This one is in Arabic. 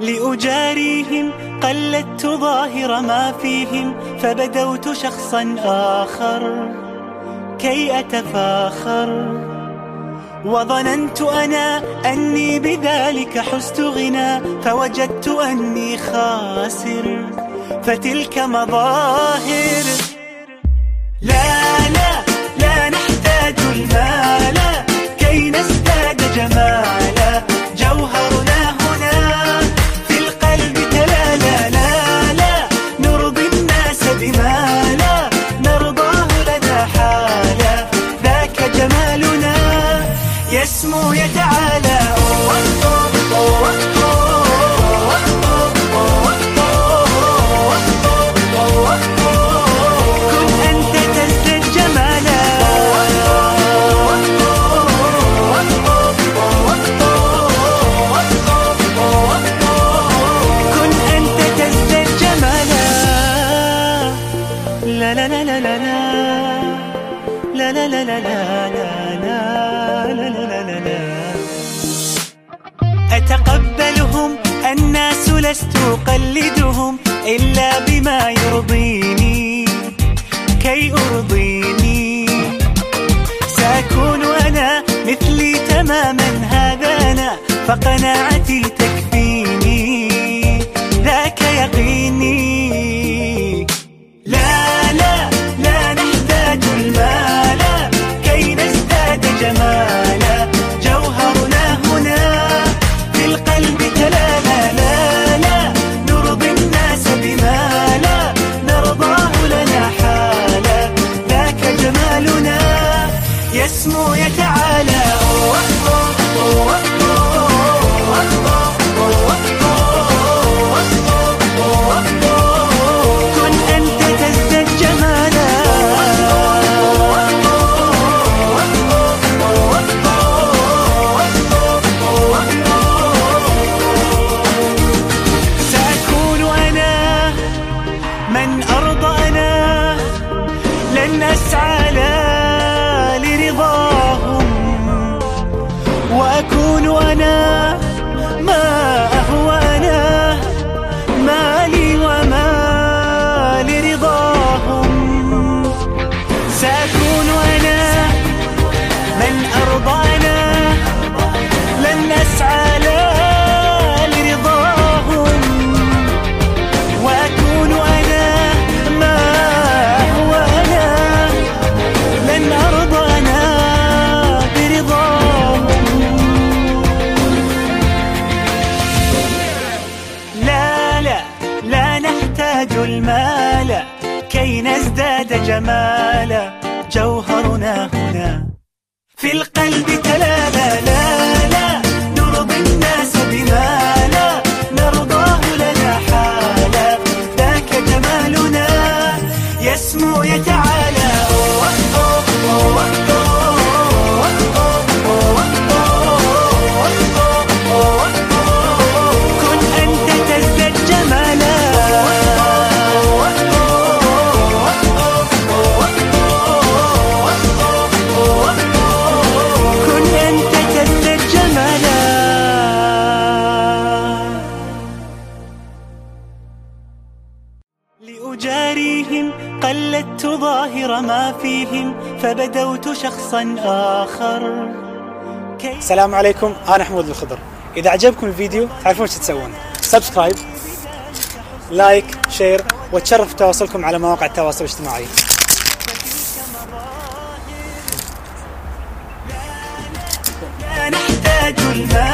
لأجاريهم قلدت ظاهر ما فيهم فبدوت شخصا آخر كي أتفاخر. وظننت أنا أني بذلك حزت غنى فوجدت أني خاسر فتلك مظاهر. لا لا لا لا لا أتقبلهم الناس لست أقلدهم إلا بما يرضيني. كي أرضيني. سأكون أنا مثلي تماما هذا أنا فقناعتي تكفيني. ذاك يقيني. وأكون أنا ما أهوى أنا ما لي وما لرضاهم. سأكون أنا من أرضى أنا لن أسعى لا نحتاج المال كي نزداد جمالا جوهرنا هنا. في القلب تلالا قلدت ظاهر ما فيهم فبدوت شخصا آخر. السلام عليكم أنا حمود الخضر. إذا عجبكم الفيديو تعرفون شو تسوون. subscribe like share وتشرف تواصلكم على مواقع التواصل الاجتماعي. نحتاج المال